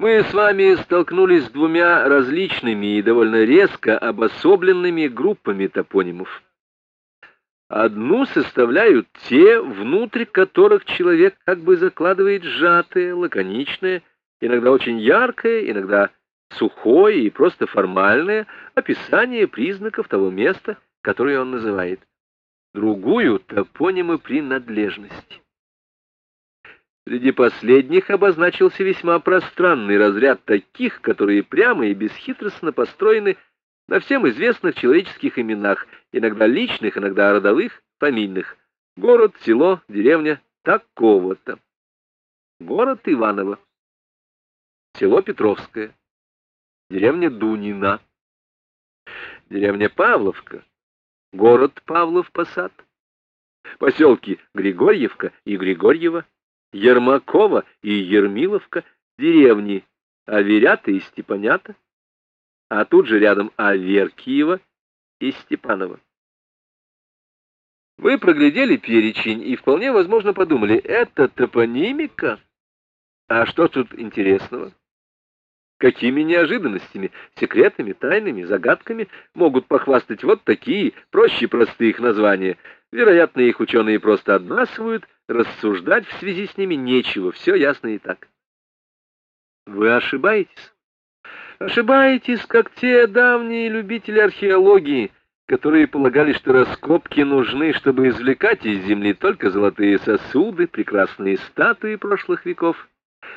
Мы с вами столкнулись с двумя различными и довольно резко обособленными группами топонимов. Одну составляют те, внутрь которых человек как бы закладывает сжатое, лаконичное, иногда очень яркое, иногда сухое и просто формальное описание признаков того места, которое он называет. Другую — топонимы принадлежности. Среди последних обозначился весьма пространный разряд таких, которые прямо и бесхитростно построены на всем известных человеческих именах, иногда личных, иногда родовых, фамильных. Город, село, деревня такого-то. Город Иваново. Село Петровское. Деревня Дунина. Деревня Павловка. Город Павлов-Посад. Поселки Григорьевка и Григорьево. Ермакова и Ермиловка, деревни Аверята и Степанята, а тут же рядом Аверкиева и Степанова. Вы проглядели перечень и вполне возможно подумали, это топонимика? А что тут интересного? Какими неожиданностями, секретами, тайнами, загадками могут похвастать вот такие, проще простых названия? Вероятно, их ученые просто отбрасывают, рассуждать в связи с ними нечего, все ясно и так. Вы ошибаетесь. Ошибаетесь, как те давние любители археологии, которые полагали, что раскопки нужны, чтобы извлекать из земли только золотые сосуды, прекрасные статуи прошлых веков,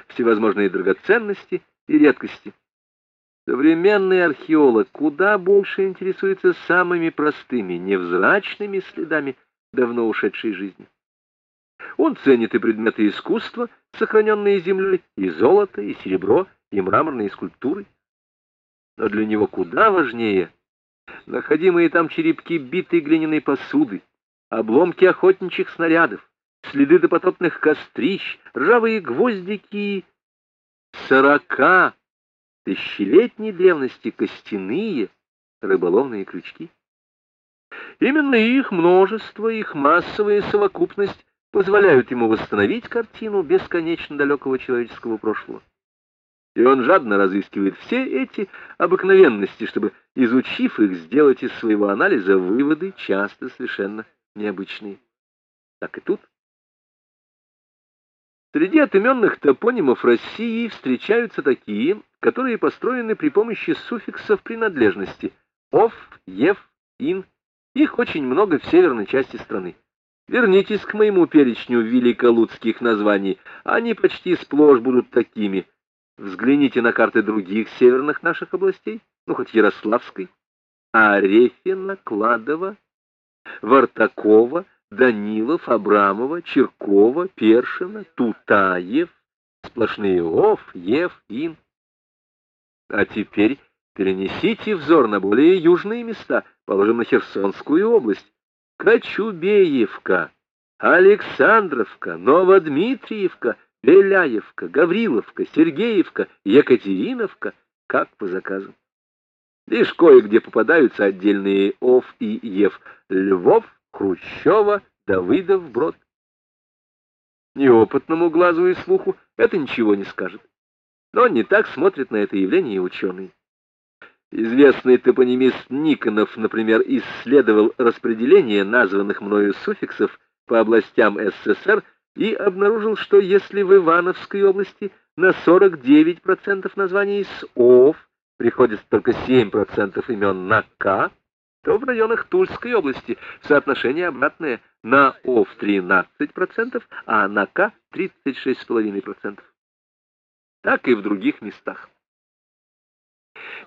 всевозможные драгоценности и редкости. Современный археолог куда больше интересуется самыми простыми, невзрачными следами давно ушедшей жизни. Он ценит и предметы искусства, сохраненные землей, и золото, и серебро, и мраморные скульптуры. Но для него куда важнее находимые там черепки битой глиняной посуды, обломки охотничьих снарядов, следы допотопных кострищ, ржавые гвоздики, сорока тысячелетней древности костяные рыболовные крючки. Именно их множество, их массовая совокупность позволяют ему восстановить картину бесконечно далекого человеческого прошлого. И он жадно разыскивает все эти обыкновенности, чтобы, изучив их, сделать из своего анализа выводы, часто совершенно необычные. Так и тут. Среди отыменных топонимов России встречаются такие, которые построены при помощи суффиксов принадлежности «ов», «ев», «ин». Их очень много в северной части страны. Вернитесь к моему перечню великолудских названий. Они почти сплошь будут такими. Взгляните на карты других северных наших областей, ну, хоть Ярославской. Арефина, Кладова, Вартакова, Данилов, Абрамова, Черкова, Першина, Тутаев, сплошные Ов, Ев, Ин. А теперь перенесите взор на более южные места, положим, на Херсонскую область. Кочубеевка, Александровка, Новодмитриевка, Беляевка, Гавриловка, Сергеевка, Екатериновка, как по заказу. Лишь кое-где попадаются отдельные Ов и Ев. Львов, Хрущева, Давыдов, Брод. Неопытному глазу и слуху это ничего не скажет. Но не так смотрят на это явление ученые. Известный топонимист Никонов, например, исследовал распределение названных мною суффиксов по областям СССР и обнаружил, что если в Ивановской области на 49% названий с ОВ приходится только 7% имен на К, то в районах Тульской области соотношение обратное на ОВ 13%, а на К 36,5%. Так и в других местах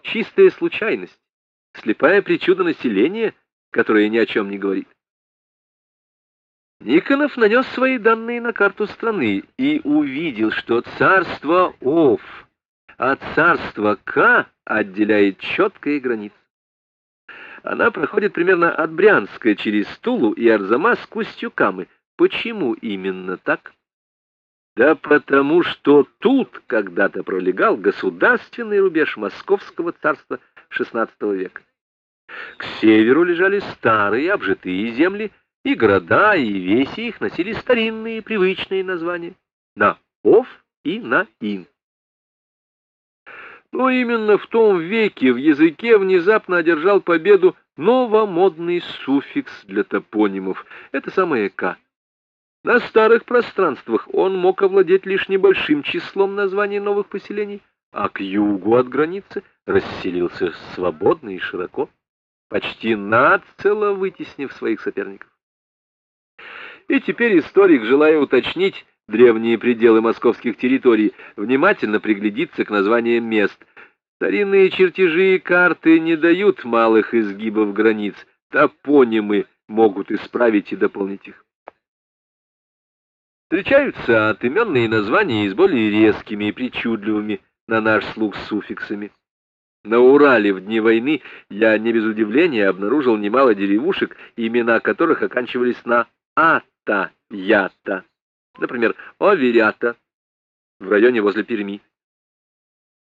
чистая случайность, слепая причуда населения, которое ни о чем не говорит. Никонов нанес свои данные на карту страны и увидел, что царство Ов от царства К отделяет четкая граница. Она проходит примерно от Брянска через Тулу и Арзамас к Устюкамы. Почему именно так? Да потому что тут когда-то пролегал государственный рубеж Московского царства XVI века. К северу лежали старые обжитые земли, и города, и веси их носили старинные привычные названия на Ов и на Ин. Но именно в том веке в языке внезапно одержал победу новомодный суффикс для топонимов. Это самое «к». На старых пространствах он мог овладеть лишь небольшим числом названий новых поселений, а к югу от границы расселился свободно и широко, почти нацело вытеснив своих соперников. И теперь историк, желая уточнить древние пределы московских территорий, внимательно приглядится к названиям мест. Старинные чертежи и карты не дают малых изгибов границ, топонимы могут исправить и дополнить их. Встречаются отыменные названия с более резкими и причудливыми на наш слух суффиксами. На Урале в дни войны я не без удивления обнаружил немало деревушек, имена которых оканчивались на «ата», «ята». Например, Оверята в районе возле Перми.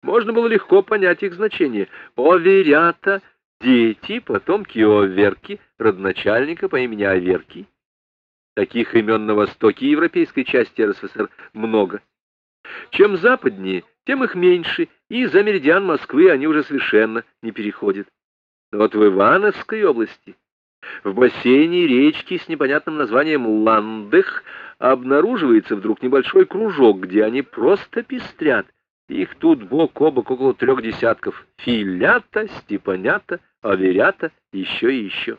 Можно было легко понять их значение. Оверята — дети, потомки Оверки, родначальника по имени Аверкий. Таких имен на востоке европейской части РСФСР много. Чем западнее, тем их меньше, и за меридиан Москвы они уже совершенно не переходят. Но вот в Ивановской области, в бассейне речки с непонятным названием Ландых, обнаруживается вдруг небольшой кружок, где они просто пестрят. Их тут бок о бок около трех десятков. Филята, степанята, аверята, еще и еще.